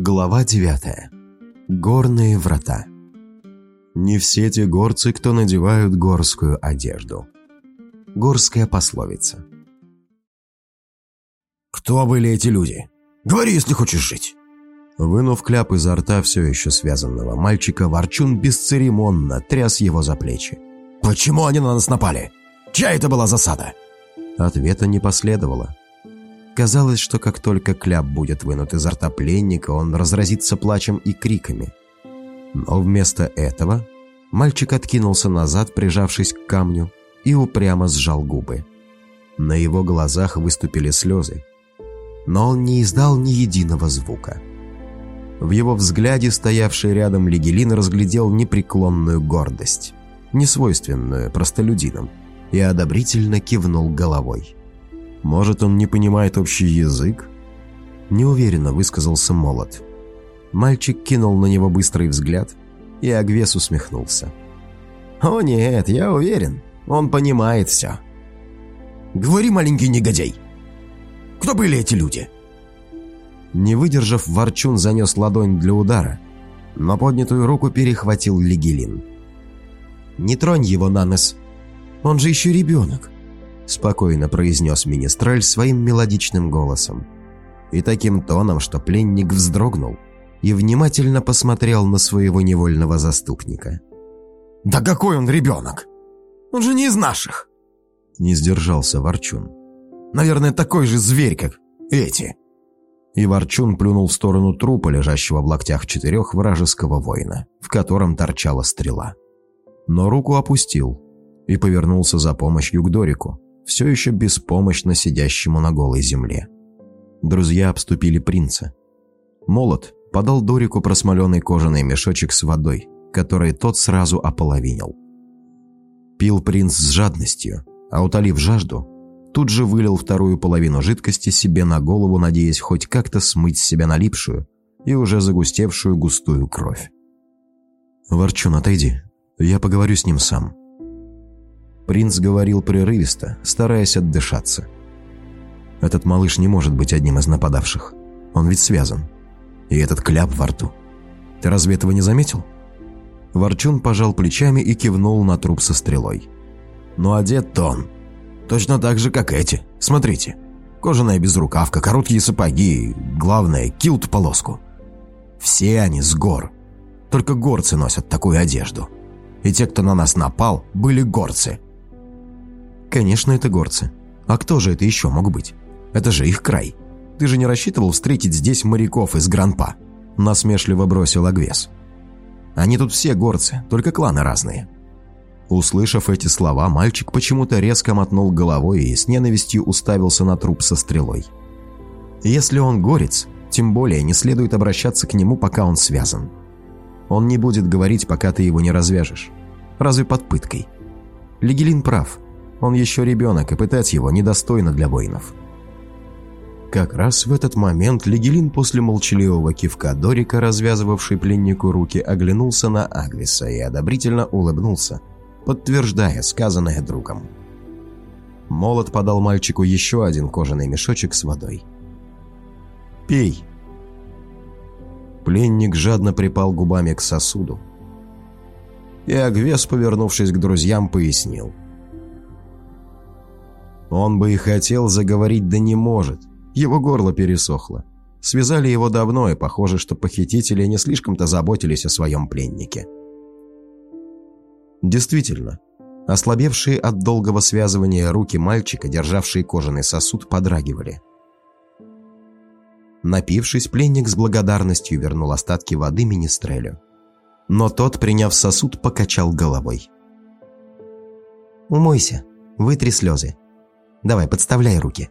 Глава 9. Горные врата. Не все те горцы, кто надевают горскую одежду. Горская пословица. «Кто были эти люди? Говори, если хочешь жить!» Вынув кляп изо рта все еще связанного мальчика, Ворчун бесцеремонно тряс его за плечи. «Почему они на нас напали? Чья это была засада?» Ответа не последовало. Казалось, что как только кляп будет вынут изо рта пленника, он разразится плачем и криками. Но вместо этого мальчик откинулся назад, прижавшись к камню, и упрямо сжал губы. На его глазах выступили слезы, но он не издал ни единого звука. В его взгляде стоявший рядом Лигелин разглядел непреклонную гордость, несвойственную простолюдинам, и одобрительно кивнул головой. Может, он не понимает общий язык? Неуверенно высказался Молот. Мальчик кинул на него быстрый взгляд, и Агвес усмехнулся. «О нет, я уверен, он понимает все». «Говори, маленький негодяй, кто были эти люди?» Не выдержав, Ворчун занес ладонь для удара, но поднятую руку перехватил Лигелин. «Не тронь его на нос, он же еще ребенок», спокойно произнес Министраль своим мелодичным голосом. И таким тоном, что пленник вздрогнул и внимательно посмотрел на своего невольного заступника. «Да какой он ребенок? Он же не из наших!» Не сдержался Ворчун. «Наверное, такой же зверь, как эти!» И Ворчун плюнул в сторону трупа, лежащего в локтях четырех вражеского воина, в котором торчала стрела. Но руку опустил и повернулся за помощью к Дорику, все еще беспомощно сидящему на голой земле. Друзья обступили принца. Молот подал Дорику просмоленный кожаный мешочек с водой, который тот сразу ополовинил. Пил принц с жадностью, а утолив жажду, тут же вылил вторую половину жидкости себе на голову, надеясь хоть как-то смыть с себя налипшую и уже загустевшую густую кровь. «Ворчун, отойди, я поговорю с ним сам», Принц говорил прерывисто, стараясь отдышаться. «Этот малыш не может быть одним из нападавших. Он ведь связан. И этот кляп во рту. Ты разве этого не заметил?» Ворчун пожал плечами и кивнул на труп со стрелой. «Ну одет-то он. Точно так же, как эти. Смотрите. Кожаная безрукавка, короткие сапоги, главное, килт-полоску. Все они с гор. Только горцы носят такую одежду. И те, кто на нас напал, были горцы. Конечно, это горцы. А кто же это еще мог быть? Это же их край. Ты же не рассчитывал встретить здесь моряков из Гранпа? Насмешливо бросил Агвес. Они тут все горцы, только кланы разные. Услышав эти слова, мальчик почему-то резко мотнул головой и с ненавистью уставился на труп со стрелой. Если он горец, тем более не следует обращаться к нему, пока он связан. Он не будет говорить, пока ты его не развяжешь. Разве под пыткой? Лигелин прав. Он еще ребенок, и пытать его недостойно для воинов. Как раз в этот момент Легелин после молчаливого кивка Дорика, развязывавший пленнику руки, оглянулся на Агвиса и одобрительно улыбнулся, подтверждая сказанное другом. Молот подал мальчику еще один кожаный мешочек с водой. «Пей!» Пленник жадно припал губами к сосуду. И Агвес, повернувшись к друзьям, пояснил – он бы и хотел заговорить, да не может. Его горло пересохло. Связали его давно, и похоже, что похитители не слишком-то заботились о своем пленнике. Действительно, ослабевшие от долгого связывания руки мальчика, державшие кожаный сосуд, подрагивали. Напившись, пленник с благодарностью вернул остатки воды Министрелю. Но тот, приняв сосуд, покачал головой. «Умойся, вытри слезы. Давай, подставляй руки».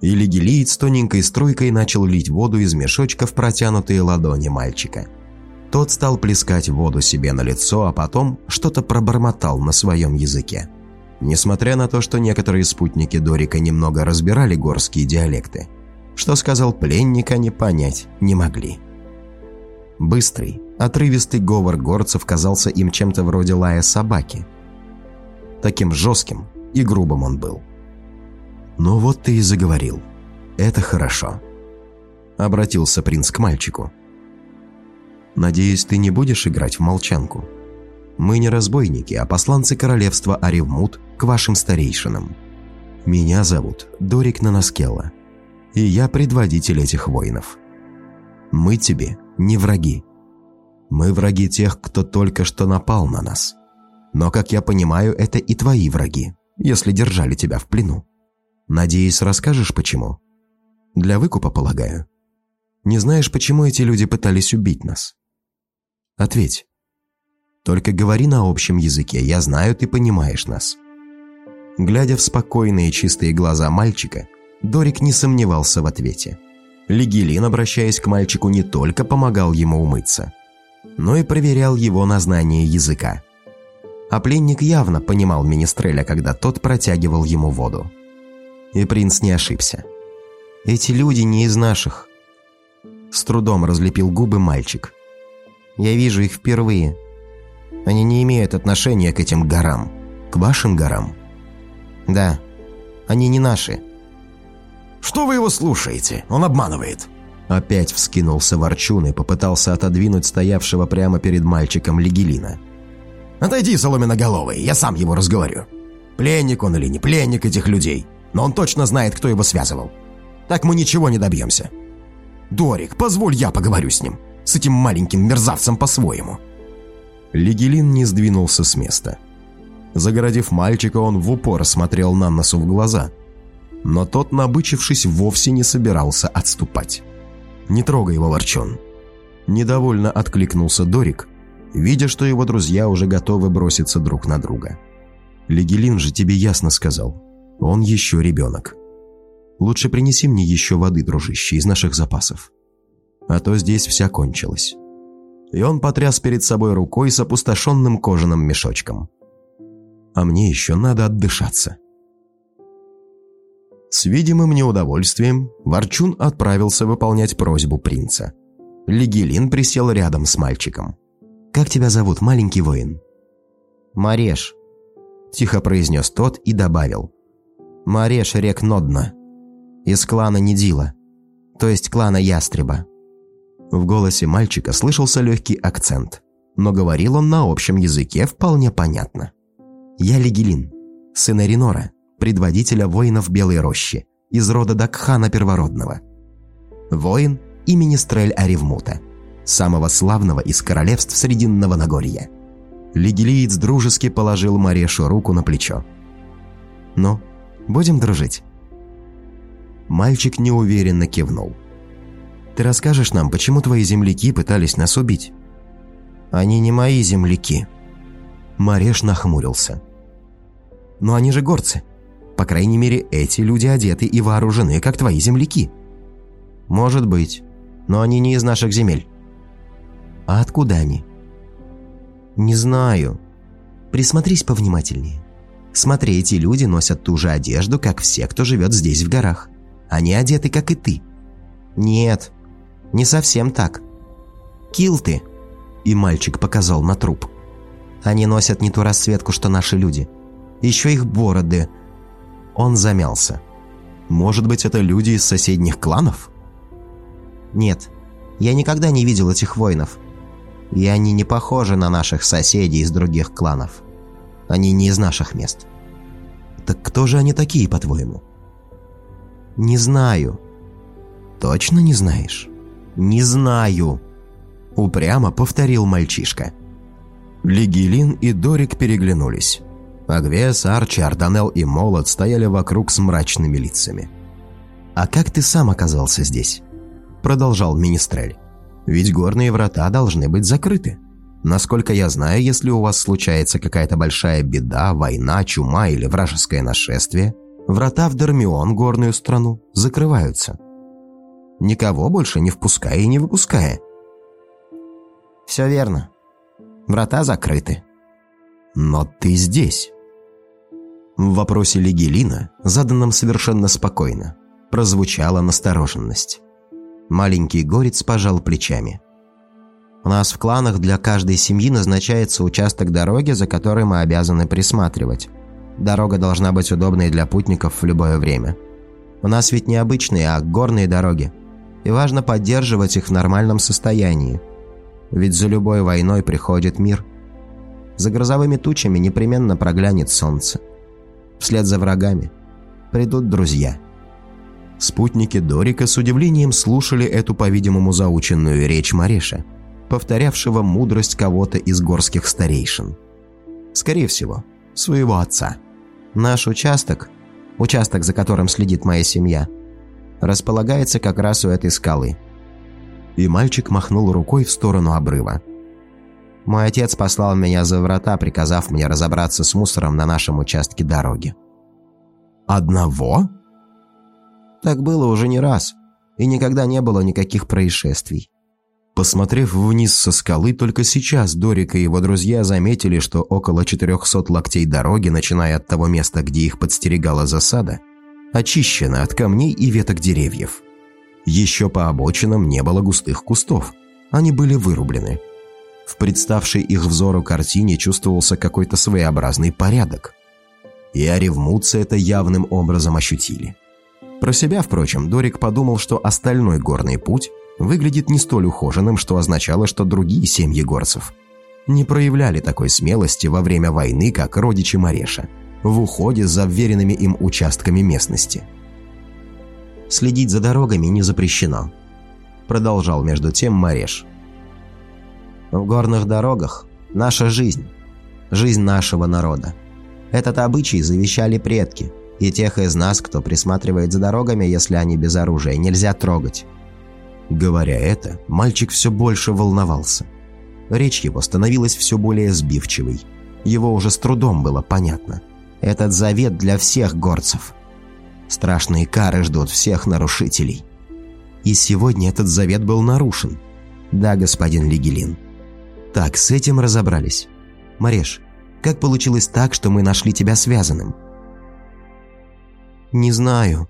И лигелиец тоненькой струйкой начал лить воду из мешочка в протянутые ладони мальчика. Тот стал плескать воду себе на лицо, а потом что-то пробормотал на своем языке. Несмотря на то, что некоторые спутники Дорика немного разбирали горские диалекты, что сказал пленник, они понять не могли. Быстрый, отрывистый говор горцев казался им чем-то вроде лая собаки. Таким жестким и грубым он был. «Ну вот ты и заговорил. Это хорошо». – обратился принц к мальчику. «Надеюсь, ты не будешь играть в молчанку. Мы не разбойники, а посланцы королевства Аревмут к вашим старейшинам. Меня зовут Дорик Нанаскелла, и я предводитель этих воинов. Мы тебе не враги. Мы враги тех, кто только что напал на нас. Но, как я понимаю, это и твои враги, если держали тебя в плену. Надеюсь, расскажешь, почему? Для выкупа, полагаю. Не знаешь, почему эти люди пытались убить нас? Ответь. Только говори на общем языке, я знаю, ты понимаешь нас. Глядя в спокойные чистые глаза мальчика, Дорик не сомневался в ответе. Лигелин, обращаясь к мальчику, не только помогал ему умыться, но и проверял его на знание языка. А пленник явно понимал Министреля, когда тот протягивал ему воду. И принц не ошибся. «Эти люди не из наших», – с трудом разлепил губы мальчик. «Я вижу их впервые. Они не имеют отношения к этим горам, к вашим горам». «Да, они не наши». «Что вы его слушаете? Он обманывает». Опять вскинулся Ворчун и попытался отодвинуть стоявшего прямо перед мальчиком Лигелина. «Отойди, соломенноголовый, я сам его разговорю. Пленник он или не пленник этих людей, но он точно знает, кто его связывал. Так мы ничего не добьемся. Дорик, позволь я поговорю с ним, с этим маленьким мерзавцем по-своему». Лигелин не сдвинулся с места. Загородив мальчика, он в упор смотрел Нанносу в глаза. Но тот, набычившись, вовсе не собирался отступать. «Не трогай его, Ворчон!» Недовольно откликнулся Дорик, видя, что его друзья уже готовы броситься друг на друга. «Легелин же тебе ясно сказал. Он еще ребенок. Лучше принеси мне еще воды, дружище, из наших запасов. А то здесь вся кончилась». И он потряс перед собой рукой с опустошенным кожаным мешочком. «А мне еще надо отдышаться». С видимым неудовольствием Ворчун отправился выполнять просьбу принца. Лигелин присел рядом с мальчиком. «Как тебя зовут, маленький воин?» «Мареш», – тихо произнес тот и добавил. «Мареш рек Нодна, из клана Недила, то есть клана Ястреба». В голосе мальчика слышался легкий акцент, но говорил он на общем языке вполне понятно. «Я Лигелин, сын Аринора, предводителя воинов Белой Рощи, из рода Дакхана Первородного. Воин имени Стрель Аревмута, самого славного из королевств Срединного Нагорья. Лигелиец дружески положил Марешу руку на плечо. «Ну, будем дружить?» Мальчик неуверенно кивнул. «Ты расскажешь нам, почему твои земляки пытались нас убить?» «Они не мои земляки». Мареш нахмурился. «Но они же горцы. По крайней мере, эти люди одеты и вооружены, как твои земляки». «Может быть, но они не из наших земель». «А откуда они?» «Не знаю». «Присмотрись повнимательнее. Смотри, эти люди носят ту же одежду, как все, кто живет здесь в горах. Они одеты, как и ты». «Нет, не совсем так. Килты». И мальчик показал на труп. «Они носят не ту расцветку, что наши люди. Еще их бороды – он замялся. «Может быть, это люди из соседних кланов?» «Нет, я никогда не видел этих воинов. И они не похожи на наших соседей из других кланов. Они не из наших мест». «Так кто же они такие, по-твоему?» «Не знаю». «Точно не знаешь?» «Не знаю», — упрямо повторил мальчишка. Лигилин и Дорик переглянулись. Агвес, Арчи, Арданел и Молот стояли вокруг с мрачными лицами. «А как ты сам оказался здесь?» Продолжал Министрель. «Ведь горные врата должны быть закрыты. Насколько я знаю, если у вас случается какая-то большая беда, война, чума или вражеское нашествие, врата в Дармион, горную страну, закрываются. Никого больше не впуская и не выпуская». «Все верно. Врата закрыты». «Но ты здесь». В вопросе Лигелина, заданном совершенно спокойно, прозвучала настороженность. Маленький горец пожал плечами. «У нас в кланах для каждой семьи назначается участок дороги, за который мы обязаны присматривать. Дорога должна быть удобной для путников в любое время. У нас ведь не обычные, а горные дороги. И важно поддерживать их в нормальном состоянии. Ведь за любой войной приходит мир. За грозовыми тучами непременно проглянет солнце. Вслед за врагами придут друзья. Спутники Дорика с удивлением слушали эту, по-видимому, заученную речь Мареша, повторявшего мудрость кого-то из горских старейшин. Скорее всего, своего отца. Наш участок, участок, за которым следит моя семья, располагается как раз у этой скалы. И мальчик махнул рукой в сторону обрыва. Мой отец послал меня за врата, приказав мне разобраться с мусором на нашем участке дороги. «Одного?» Так было уже не раз, и никогда не было никаких происшествий. Посмотрев вниз со скалы, только сейчас Дорик и его друзья заметили, что около 400 локтей дороги, начиная от того места, где их подстерегала засада, очищена от камней и веток деревьев. Еще по обочинам не было густых кустов. Они были вырублены. В представшей их взору картине чувствовался какой-то своеобразный порядок. И оревмутцы это явным образом ощутили. Про себя, впрочем, Дорик подумал, что остальной горный путь выглядит не столь ухоженным, что означало, что другие семьи горцев не проявляли такой смелости во время войны, как родичи Мареша, в уходе за вверенными им участками местности. «Следить за дорогами не запрещено», – продолжал между тем Мареш. «В горных дорогах наша жизнь, жизнь нашего народа. Этот обычай завещали предки, и тех из нас, кто присматривает за дорогами, если они без оружия, нельзя трогать. Говоря это, мальчик все больше волновался. Речь его становилась все более сбивчивой. Его уже с трудом было понятно. Этот завет для всех горцев. Страшные кары ждут всех нарушителей. И сегодня этот завет был нарушен. Да, господин Лигелин. Так, с этим разобрались. Мареш, как получилось так, что мы нашли тебя связанным? Не знаю.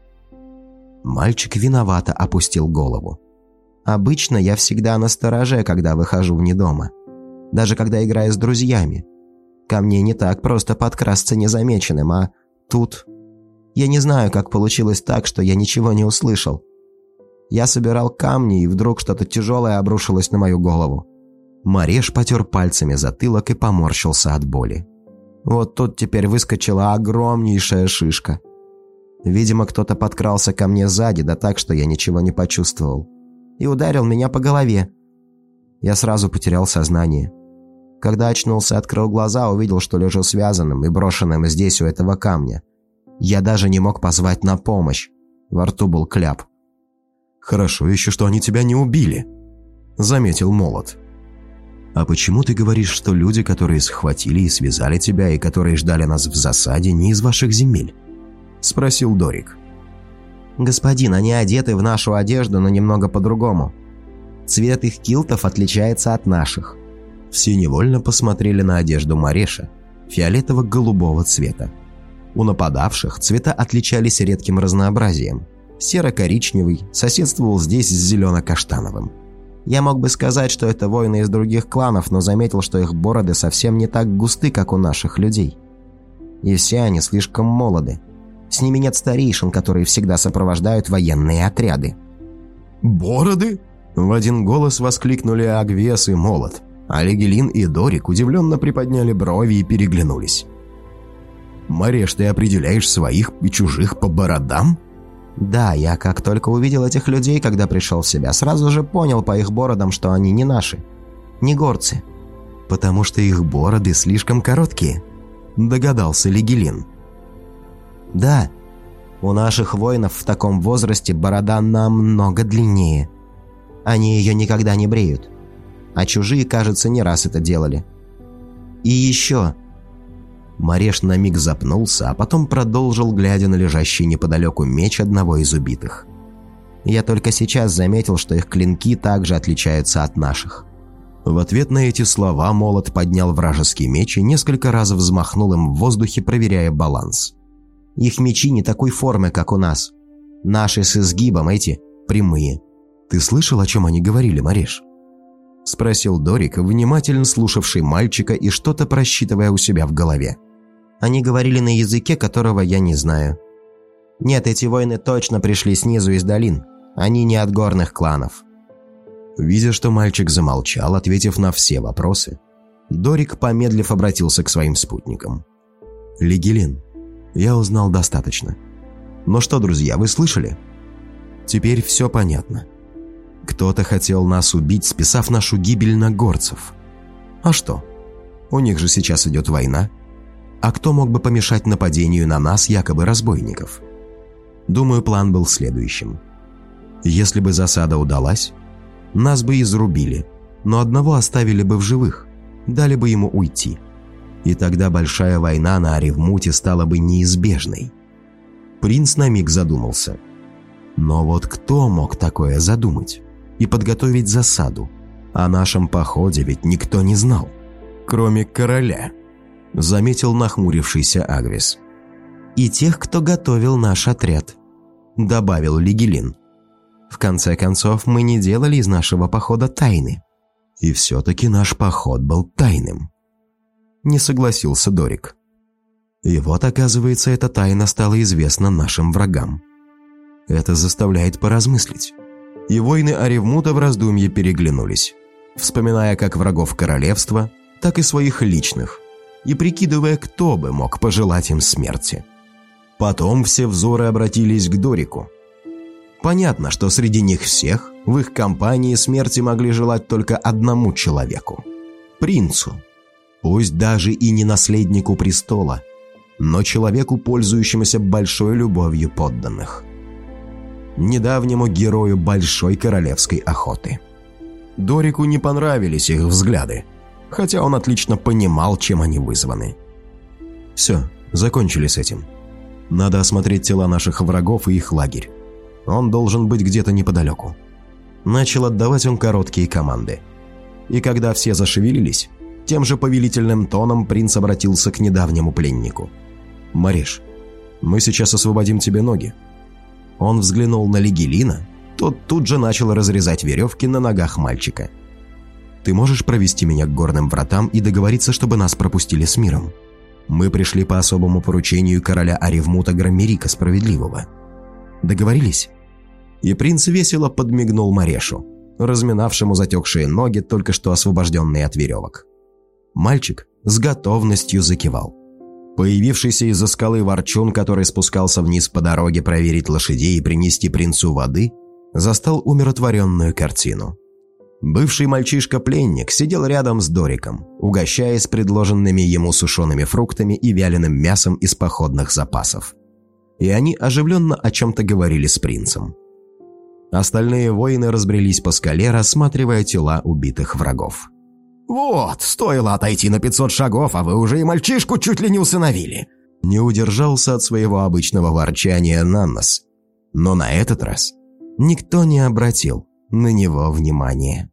Мальчик виновато опустил голову. Обычно я всегда на стороже, когда выхожу вне дома. Даже когда играю с друзьями. Ко мне не так просто подкрасться незамеченным, а тут... Я не знаю, как получилось так, что я ничего не услышал. Я собирал камни, и вдруг что-то тяжелое обрушилось на мою голову. Мареш потер пальцами затылок и поморщился от боли. Вот тут теперь выскочила огромнейшая шишка. Видимо, кто-то подкрался ко мне сзади, да так, что я ничего не почувствовал и ударил меня по голове. Я сразу потерял сознание. Когда очнулся, открыл глаза, увидел, что лежу связанным и брошенным здесь, у этого камня. Я даже не мог позвать на помощь. Во рту был кляп. «Хорошо еще, что они тебя не убили», — заметил Молот. «А почему ты говоришь, что люди, которые схватили и связали тебя, и которые ждали нас в засаде, не из ваших земель?» — спросил Дорик. «Господин, они одеты в нашу одежду, но немного по-другому. Цвет их килтов отличается от наших». Все невольно посмотрели на одежду Мареша, фиолетово-голубого цвета. У нападавших цвета отличались редким разнообразием. Серо-коричневый соседствовал здесь с зелено-каштановым. Я мог бы сказать, что это воины из других кланов, но заметил, что их бороды совсем не так густы, как у наших людей. И все они слишком молоды. С ними нет старейшин, которые всегда сопровождают военные отряды. «Бороды?» В один голос воскликнули Агвес и Молот, а Легелин и Дорик удивленно приподняли брови и переглянулись. «Мареш, ты определяешь своих и чужих по бородам?» «Да, я как только увидел этих людей, когда пришел в себя, сразу же понял по их бородам, что они не наши, не горцы». «Потому что их бороды слишком короткие», – догадался Легелин. Да, у наших воинов в таком возрасте борода намного длиннее. Они ее никогда не бреют. А чужие, кажется, не раз это делали. И еще... Мареш на миг запнулся, а потом продолжил, глядя на лежащий неподалеку меч одного из убитых. Я только сейчас заметил, что их клинки также отличаются от наших. В ответ на эти слова молот поднял вражеский меч и несколько раз взмахнул им в воздухе, проверяя баланс. Их мечи не такой формы, как у нас. Наши с изгибом, эти прямые. Ты слышал, о чем они говорили, Мариш? Спросил Дорик, внимательно слушавший мальчика и что-то просчитывая у себя в голове. Они говорили на языке, которого я не знаю. Нет, эти воины точно пришли снизу из долин. Они не от горных кланов». Видя, что мальчик замолчал, ответив на все вопросы, Дорик, помедлив, обратился к своим спутникам. «Лигелин, я узнал достаточно. Но что, друзья, вы слышали? Теперь все понятно. Кто-то хотел нас убить, списав нашу гибель на горцев. А что? У них же сейчас идет война. А кто мог бы помешать нападению на нас, якобы разбойников? Думаю, план был следующим. Если бы засада удалась, нас бы изрубили, но одного оставили бы в живых, дали бы ему уйти. И тогда большая война на Аревмуте стала бы неизбежной. Принц на миг задумался. Но вот кто мог такое задумать и подготовить засаду? О нашем походе ведь никто не знал, кроме короля, заметил нахмурившийся Агрис. И тех, кто готовил наш отряд, добавил Лигелин. В конце концов, мы не делали из нашего похода тайны. И все-таки наш поход был тайным. Не согласился Дорик. И вот, оказывается, эта тайна стала известна нашим врагам. Это заставляет поразмыслить. И воины Аревмута в раздумье переглянулись, вспоминая как врагов королевства, так и своих личных, и прикидывая, кто бы мог пожелать им смерти. Потом все взоры обратились к Дорику. Понятно, что среди них всех в их компании смерти могли желать только одному человеку – принцу. Пусть даже и не наследнику престола – но человеку, пользующемуся большой любовью подданных. Недавнему герою большой королевской охоты. Дорику не понравились их взгляды, хотя он отлично понимал, чем они вызваны. Все, закончили с этим. Надо осмотреть тела наших врагов и их лагерь. Он должен быть где-то неподалеку. Начал отдавать он короткие команды. И когда все зашевелились, тем же повелительным тоном принц обратился к недавнему пленнику – «Мариш, мы сейчас освободим тебе ноги». Он взглянул на Лигелина, тот тут же начал разрезать веревки на ногах мальчика. «Ты можешь провести меня к горным вратам и договориться, чтобы нас пропустили с миром? Мы пришли по особому поручению короля Аревмута Громерика Справедливого. Договорились?» И принц весело подмигнул Марешу, разминавшему затекшие ноги, только что освобожденные от веревок. Мальчик с готовностью закивал. Появившийся из-за скалы ворчун, который спускался вниз по дороге проверить лошадей и принести принцу воды, застал умиротворенную картину. Бывший мальчишка-пленник сидел рядом с Дориком, угощаясь предложенными ему сушеными фруктами и вяленым мясом из походных запасов. И они оживленно о чем-то говорили с принцем. Остальные воины разбрелись по скале, рассматривая тела убитых врагов. «Вот, стоило отойти на 500 шагов, а вы уже и мальчишку чуть ли не усыновили!» Не удержался от своего обычного ворчания Наннос. Но на этот раз никто не обратил на него внимания.